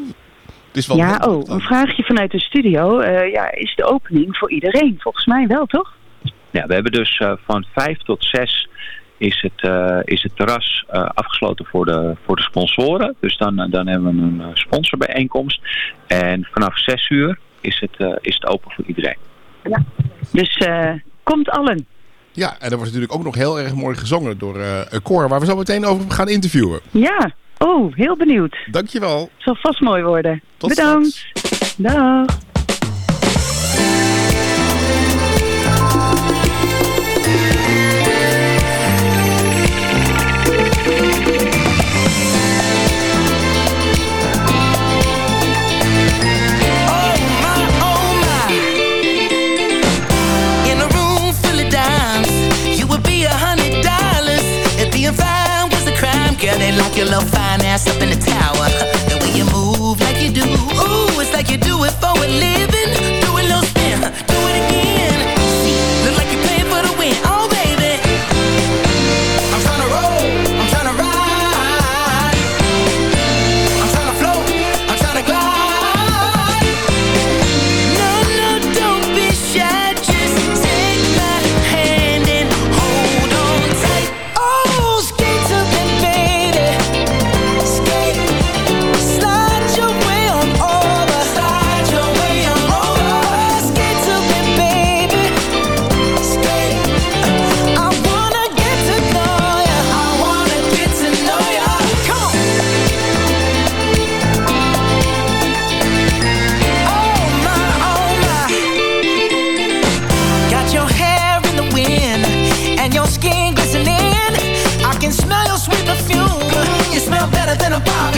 Het is wel Ja, oh, een vraagje vanuit de studio. Eh, ja, is de opening voor iedereen? Volgens mij wel, toch? Ja, we hebben dus eh, van 5 tot 6 is het, eh, is het terras eh, afgesloten voor de, voor de sponsoren. Dus dan, eh, dan hebben we een eh, sponsorbijeenkomst. En vanaf 6 uur is het, eh, is het open voor iedereen. Ja. Dus eh, komt allen. Ja, en er wordt natuurlijk ook nog heel erg mooi gezongen door eh, een koor waar we zo meteen over gaan interviewen. Ja. Oh, heel benieuwd. Dankjewel. Het zal vast mooi worden. Tot Bedankt. Dag. You do it for a living.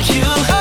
you.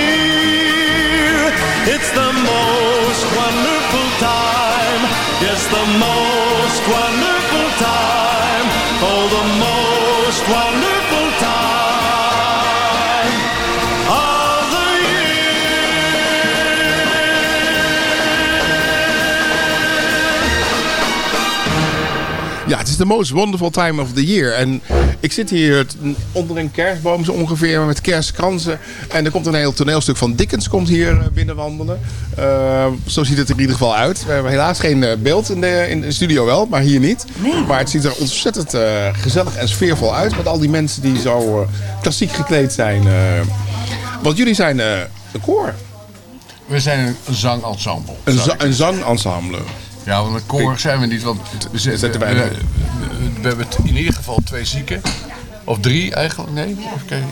Most wonderful time. Oh, the most wonderful time of the is de most wonderful time of the year. En ik zit hier onder een kerstboom zo ongeveer met kerstkransen. En er komt een heel toneelstuk van Dickens komt hier eh, binnenwandelen. Eh, zo ziet het er in ieder geval uit. We hebben helaas geen eh, beeld in de, in de studio wel, maar hier niet. Maar het ziet er ontzettend gezellig en sfeervol uit. Met al die mensen die zo eh, klassiek gekleed zijn. eh. want jullie zijn eh, een koor. We zijn een zangensemble. Een, za- zangensemble. Ja, want een koor zijn we niet, want we, zitten, Zetten wij we, we hebben in ieder geval twee zieken. Of drie eigenlijk, nee.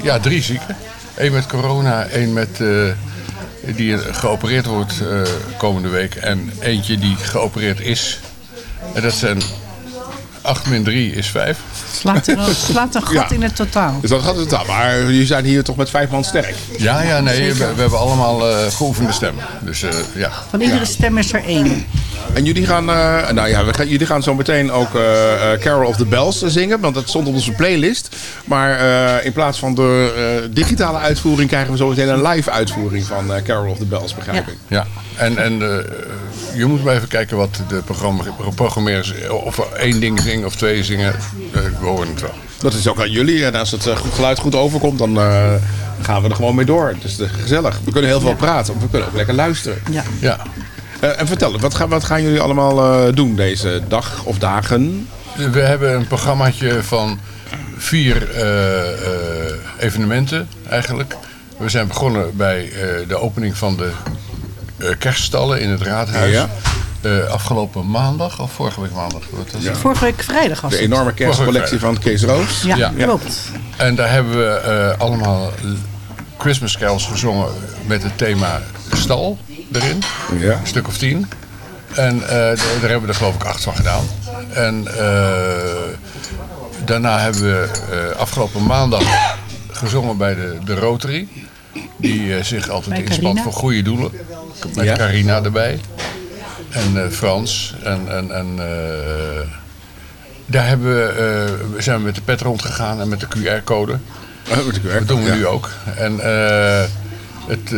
Ja, drie zieken. Eén met corona, één met, eh, die geopereerd wordt eh, komende week. En eentje die geopereerd is. En dat zijn 8 min 3 is 5. Slaat, er een, slaat een gat Ja. in het totaal. Dus dat gaat het aan. Maar jullie zijn hier toch met vijf man sterk. Ja, ja, nee, we, hebben allemaal eh geoefende stemmen. Dus eh, ja. Van iedere stem is er één. En jullie gaan, eh, nou ja, we gaan, jullie gaan zo meteen ook eh, eh, Carol of the Bells zingen. Want dat stond op onze playlist. Maar eh, in plaats van de eh, digitale uitvoering krijgen we zo meteen een live uitvoering van eh, Carol of the Bells, begrijp ik. Ja, en, en eh, je moet maar even kijken wat de programma, programmeurs, of er één ding zingen of twee zingen, eh, we horen het wel. Dat is ook aan jullie. En als het eh, goed geluid goed overkomt, dan eh, gaan we er gewoon mee door. Het is eh, gezellig. We kunnen heel veel praten, maar we kunnen ook lekker luisteren. Ja. Ja. Eh, en vertel, wat, gaan wat gaan jullie allemaal eh, doen deze dag of dagen? We hebben een programmaatje van vier eh, eh, evenementen eigenlijk. We zijn begonnen bij eh, de opening van de eh, kerststallen in het raadhuis. Ja. Eh, afgelopen maandag, of vorige week maandag? Wat was het? Vorige week vrijdag was De het. enorme kerstcollectie van Kees Roos. Ja, klopt. En daar hebben we eh, allemaal Christmas carols gezongen met het thema stal erin. Ja. Een stuk of tien. En eh, daar hebben we er geloof ik acht van gedaan. En eh, daarna hebben we eh, afgelopen maandag gezongen bij de, de Rotary. Die eh, zich altijd inspant voor goede doelen. Met Ja. Carina erbij. En eh, Frans. En, en, en eh, daar hebben we, eh, zijn we met de pet rondgegaan en met de QR-code. Oh, met de QR-code, Dat doen we ja. nu ook. En het,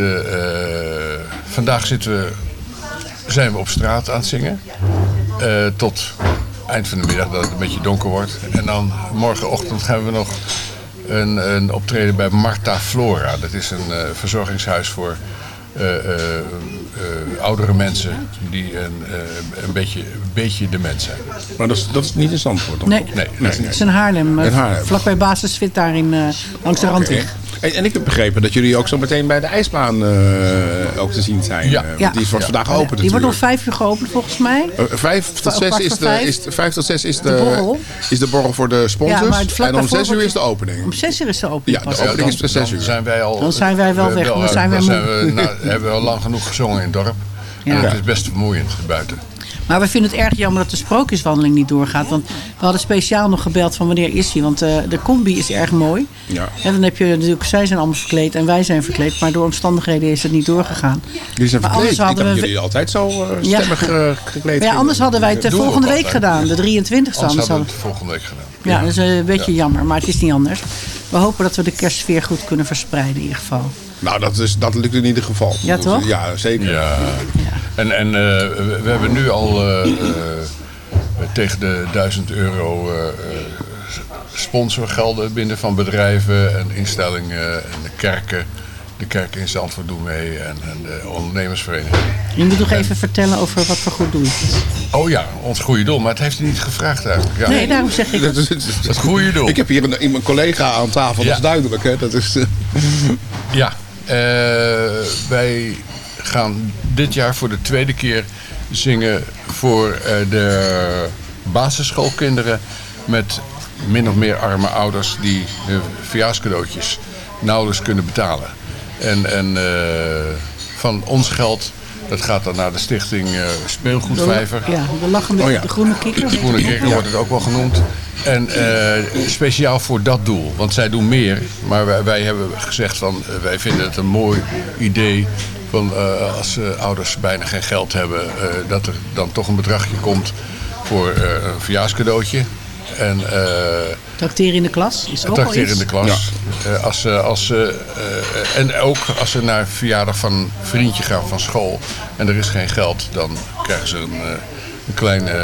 vandaag zitten we, zijn we op straat aan het zingen. Tot eind van de middag dat het een beetje donker wordt. En dan morgenochtend gaan we nog een, een optreden bij Marta Flora. Dat is een verzorgingshuis voor oudere mensen die een, eh, een, beetje, een beetje dement zijn. Maar dat is, dat is niet in Zandvoort, toch? Nee. Nee, nee, Het is in Haarlem. eh, Haarlem. Vlakbij basisfit daar in, eh, langs de randweg. En, en ik heb begrepen dat jullie ook zo meteen bij de ijsbaan eh, ook te zien zijn. Ja. Eh, want Ja. Die is wordt Ja. vandaag open Die wordt om vijf uur geopend volgens mij. Eh, vijf tot zes is de, vijf. is de, vijf tot zes is de, De borrel. is de borrel voor de sponsors. Ja, maar het vlak en om zes uur is de opening. Om zes uur is de opening. Ja, de opening is om zes Dan uur. zijn wij al, Dan zijn wij wel weg, dan zijn wij dan moe. nou, hebben we al lang genoeg gezongen in het dorp. Ja. En het is best vermoeiend buiten. Maar we vinden het erg jammer dat de sprookjeswandeling niet doorgaat. Want we hadden speciaal nog gebeld van wanneer is die. Want eh, de combi is erg mooi. Ja. En dan heb je natuurlijk, zij zijn allemaal verkleed en wij zijn verkleed. Maar door omstandigheden is het niet doorgegaan. Jullie zijn verkleed. Ik hadden we- jullie altijd zo eh, Ja. stemmig eh, gekleed Maar ja, anders hadden wij het volgende week altijd. gedaan. De 23e. Anders Anders hadden we het volgende week gedaan. Ja, dat is een beetje jammer. Maar het is niet anders. We hopen dat we de kerstsfeer goed kunnen verspreiden in ieder geval. Nou, dat, is, dat lukt in ieder geval. Ja, toch? Ja, zeker. Ja. En, en eh, we, hebben nu al eh, eh, tegen de 1000 euro eh, eh, sponsorgelden binnen van bedrijven en instellingen en de kerken. De kerken in Zandvoort doen mee en, en de ondernemersvereniging. Je moet nog even vertellen over wat voor goed is. Oh ja, ons goede doel. Maar het heeft hij niet gevraagd eigenlijk. Ja. Nee, daarom zeg ik Dat het. is, Het goede doel. Ik heb hier een, een collega aan tafel, Ja. dat is duidelijk. Hè? Dat is, Ja, eh, wij gaan dit jaar voor de tweede keer zingen voor eh, de basisschoolkinderen met min of meer arme ouders die hun verjaarscadeautjes nauwelijks kunnen betalen. En, en eh, van ons geld, dat gaat dan naar de stichting eh, Speelgoedvijver. Ja, de lachende, Oh ja. de groene kikker. De Groene Kikker wordt het ook wel genoemd. En speciaal voor dat doel. Want zij doen meer. Maar wij, wij hebben gezegd van wij vinden het een mooi idee. Van, eh, als eh, ouders bijna geen geld hebben, eh, dat er dan toch een bedragje komt voor eh, een verjaarscadeautje. En eh, Tracteren in de klas. Is ook al tracteren in de klas. Eh, als, ze- als, ze, eh, en ook als ze naar een verjaardag van een vriendje gaan van school en er is geen geld, dan krijgen ze een, eh, een klein, eh,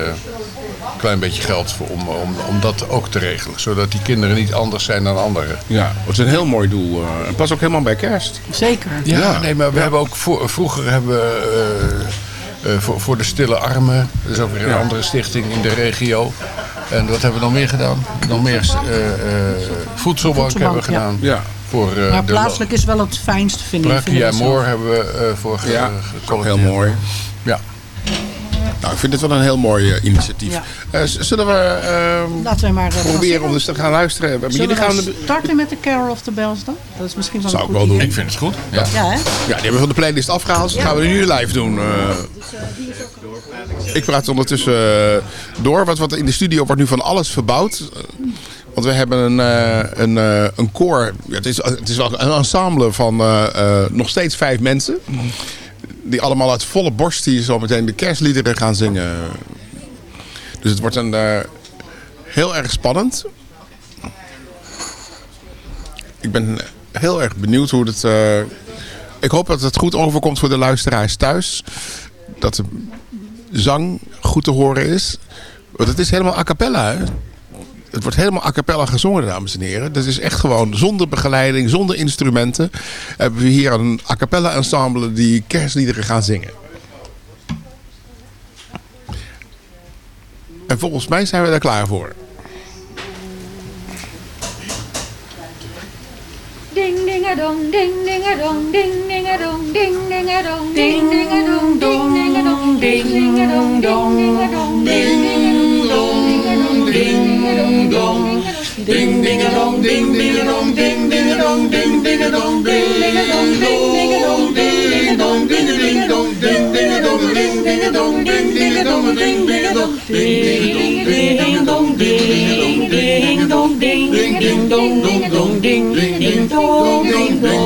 klein beetje geld voor, om, om, om dat ook te regelen. Zodat die kinderen niet anders zijn dan anderen. ja, het is een heel mooi doel. eh, en pas ook helemaal bij kerst. Zeker. Ja, Ja. nee, maar we hebben ook voor, vroeger hebben we eh, eh, voor, voor de stille armen, dat is ook weer een Ja. andere stichting in de regio. En wat hebben we nog meer gedaan? Nog meer eh, eh, voedselbank, Voedselbank, hebben we gedaan. Ja. Voor, eh, Maar plaatselijk is wel het fijnste, vind ik. Brakia. Moor hebben we voor Ja, ge- heel mooi. Ja. Nou, ik vind het wel een heel mooi eh, initiatief. Ja. Eh, zullen we ehm, Laten wij maar eh, proberen om eens te gaan luisteren? Maar Zullen jullie we gaan de, starten met de Carol of the Bells dan? Dat is misschien wel Zou een ik goed wel doen. Ik vind het goed. Ja. Ja, hè? ja, die hebben we van de playlist afgehaald. Dus dat gaan we nu live doen. eh. ik praat ondertussen door. Wat, wat in de studio wordt nu van alles verbouwd. Want we hebben een, eh, een, eh, een koor. Ja, het, is, het is wel een ensemble van eh, eh, nog steeds vijf mensen. Die allemaal uit volle borst hier zo meteen de kerstliederen gaan zingen. Dus het wordt een, eh, heel erg spannend. Ik ben heel erg benieuwd hoe het... eh, ik hoop dat het goed overkomt voor de luisteraars thuis. Dat de zang goed te horen is. Want het is helemaal a cappella, hè? Het wordt helemaal a cappella gezongen, dames en heren. Dat is echt gewoon zonder begeleiding, zonder instrumenten. Hebben we hier een a cappella ensemble die kerstliederen gaan zingen. En volgens mij zijn we daar klaar voor. Ding ding a dong, ding ding a dong, ding ding a dong, ding ding a dong, ding ding a dong, ding ding a dong, ding ding a dong, ding ding ding ding a dong, ding ding a dong, ding ding a dong, ding ding a dong, ding ding a dong, ding ding a dong, ding ding a dong, ding ding a dong, ding ding a dong, ding ding a dong, ding ding a dong, ding ding a dong, ding ding a dong, ding ding dong, ding ding ding dong, ding dong, ding ding dong, ding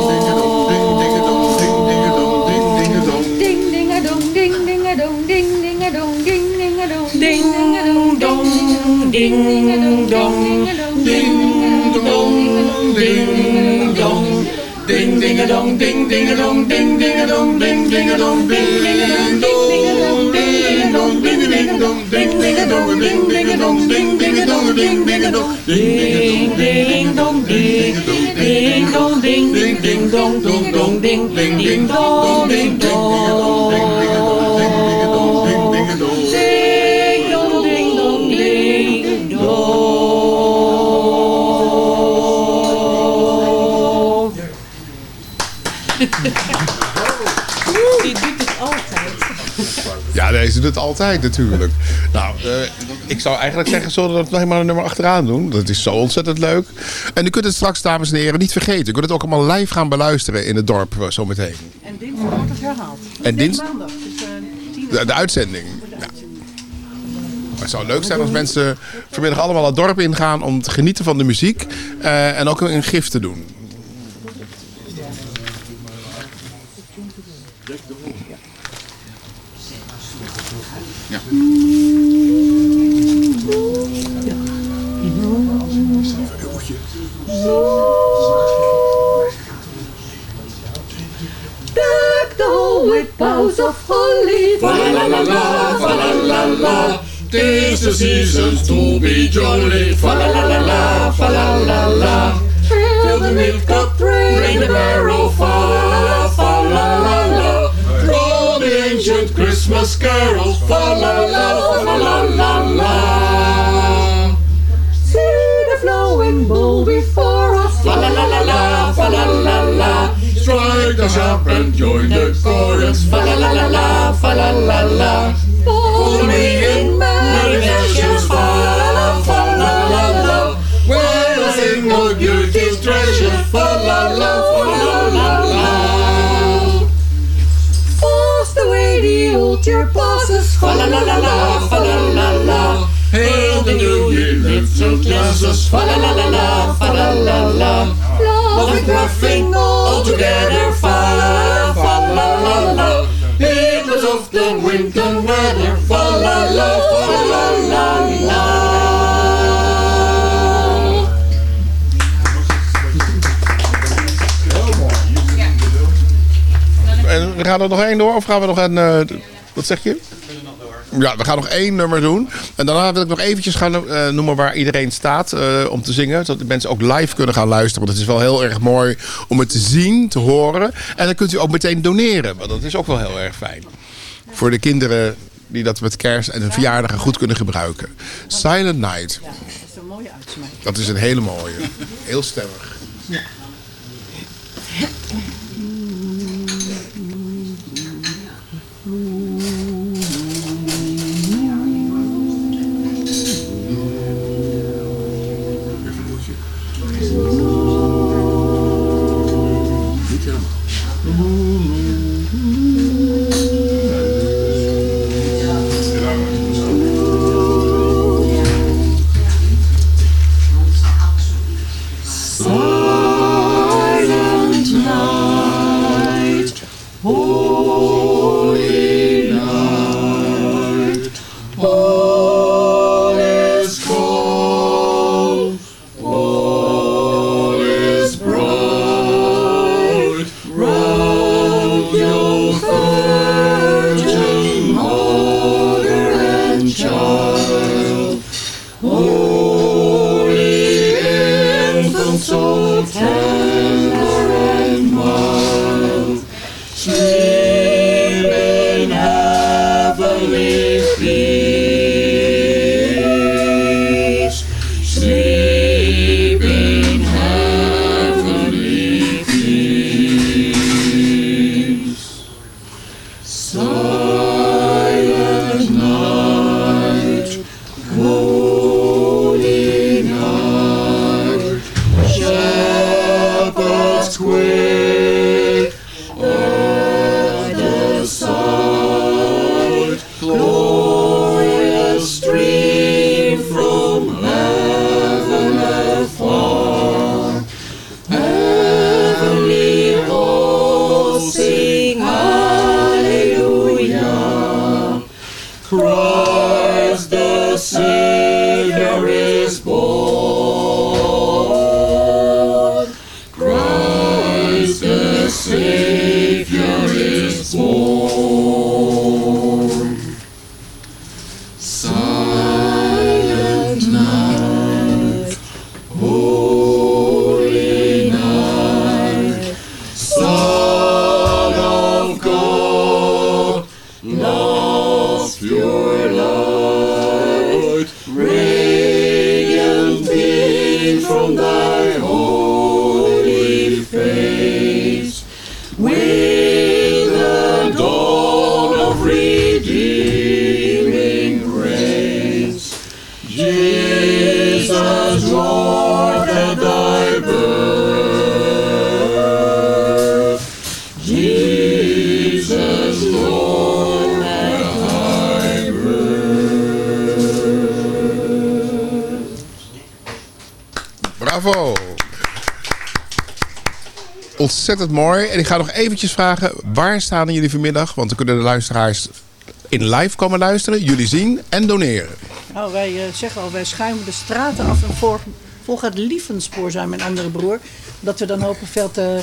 Ding ding dong, ding ding dong, ding dingadong, ding dingadong, ding dingadong, ding dingadong, dingadong, ding dong, ding dingadong, ding dingadong, ding dingadong, ding dingadong, ding dingadong, ding ding dong, ding ding dong, ding dong ding dong, ding ding dong, ding dong. Doet het altijd natuurlijk. Nou, eh, ik zou eigenlijk zeggen, zullen we dat nog maar een nummer achteraan doen? Dat is zo ontzettend leuk. En u kunt het straks, dames en heren, niet vergeten. U kunt het ook allemaal live gaan beluisteren in het dorp eh, zometeen. En dinsdag wordt het herhaald. En Dit dins- maandag. Dus, eh, De, de uitzending. Ja. Maar het zou leuk zijn als mensen vanmiddag allemaal het dorp ingaan om te genieten van de muziek. en ook een gift te doen. Deck the hall with boughs of holly. Fa la la la, fa la la la. Tis the season to be jolly. Fa la la la la, fa la la la. Fill the milk cup, ring the barrel. Fa fa la la la. Draw the ancient Christmas carols. Fa la la, fa la la la. See the flowing bowl. Fa la la la la, fa la la la. Strike the sharp and join the chorus. Fa la la la la, fa la la la. Follow me in measures. Fa la fa la la la. Where a single beauty's treasure. Fa la la, fa la la la. Fast away the old year passes. Fa la la la la, fa la la la. Hail the new glasses. Fa la la la la, fa la la la. Love and laughing all together. Fa fa la la la. Heedless of the winter weather. Fa la la, fa la la la. En we gaan er nog één door of gaan we nog een... eh, wat zeg je? Ja, we gaan nog één nummer doen. En daarna wil ik nog eventjes gaan eh, noemen waar iedereen staat eh, om te zingen. Zodat de mensen ook live kunnen gaan luisteren. Want het is wel heel erg mooi om het te zien, te horen. En dan kunt u ook meteen doneren. Want dat is ook wel heel erg fijn. Voor de kinderen die dat met kerst en hun verjaardagen goed kunnen gebruiken. Silent Night. Dat is een mooie uitsmijter. Dat is een hele mooie. Heel stemmig. Ja. Ontzettend mooi. En ik ga nog eventjes vragen, waar staan jullie vanmiddag? Want dan kunnen de luisteraars in live komen luisteren, jullie zien en doneren. Nou, wij eh, zeggen al, wij schuimen de straten af en voor, volgen het lievenspoor, zijn mijn andere broer. Dat we dan hopen veel te,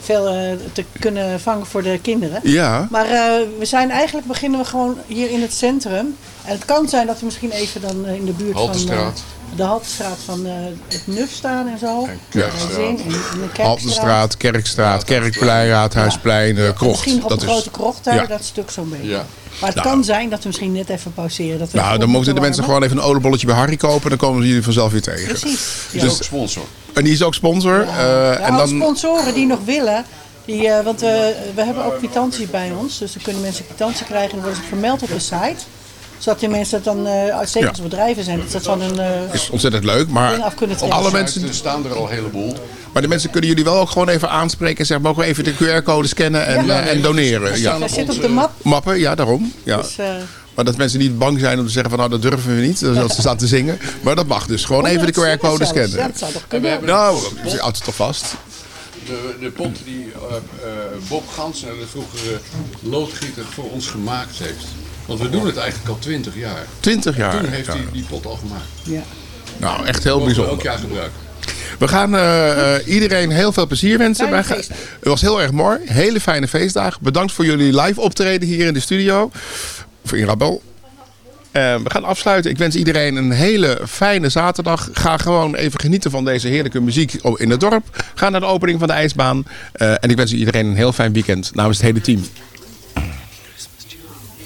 veel, eh, te kunnen vangen voor de kinderen. Ja. Maar eh, we zijn eigenlijk beginnen we gewoon hier in het centrum. En het kan zijn dat we misschien even dan in de buurt Haltestraat. van de Haltestraat van eh, het Nuf staan en zo. En Zin, en, en de Kerkstraat. Altenstraat, Kerkstraat, Kerkplein, Raadhuisplein, eh, Krocht. Misschien op dat de is, grote krocht daar, Ja. dat stuk zo'n beetje. Ja. Maar het Nou. kan zijn dat we misschien net even pauzeren. Dat we Nou, dan moeten de mensen gewoon even een oliebolletje bij Harry kopen. Dan komen ze jullie vanzelf weer tegen. Precies. Die Ja. is ook sponsor. En die is ook sponsor. eh, Ja, en dan, sponsoren die nog willen, die, eh, want we, we hebben ook kwitantie bij ons. Dus dan kunnen mensen kwitantie krijgen en dan worden ze vermeld op de site. Zodat die mensen dat dan, eh zeker als bedrijven zijn, dat ze dat van een... eh, is ontzettend leuk. Maar af kunnen op trekken. alle mensen... Er staan er al een heleboel. Maar de mensen kunnen jullie wel ook gewoon even aanspreken. En zeggen, mogen we even de QR-code scannen en, Ja. eh, en doneren. Ja. Dat zit op de map. Mappen, ja, daarom. Ja. Dus, eh, Maar dat mensen niet bang zijn om te zeggen van nou dat durven we niet. Als ze staan te zingen. Maar dat mag dus. Gewoon even de QR-code scannen. Dat zou toch kunnen. hebben Nou, houdt het toch vast. de, de pot die eh, eh, Bob Gansen, de vroegere loodgieter, voor ons gemaakt heeft. Want we doen het eigenlijk al 20 jaar. 20 jaar, Toen heeft ja. hij die pot al gemaakt. Ja. Nou, echt heel bijzonder. elk jaar gebruiken. We gaan eh, eh, iedereen heel veel plezier wensen. Wij feestdagen. het was heel erg mooi. Hele fijne feestdagen. Bedankt voor jullie live optreden hier in de studio. Voor in Rabel. Eh, we gaan afsluiten. Ik wens iedereen een hele fijne zaterdag. Ga gewoon even genieten van deze heerlijke muziek in het dorp. Ga naar de opening van de ijsbaan. Eh, en ik wens iedereen een heel fijn weekend namens het hele team.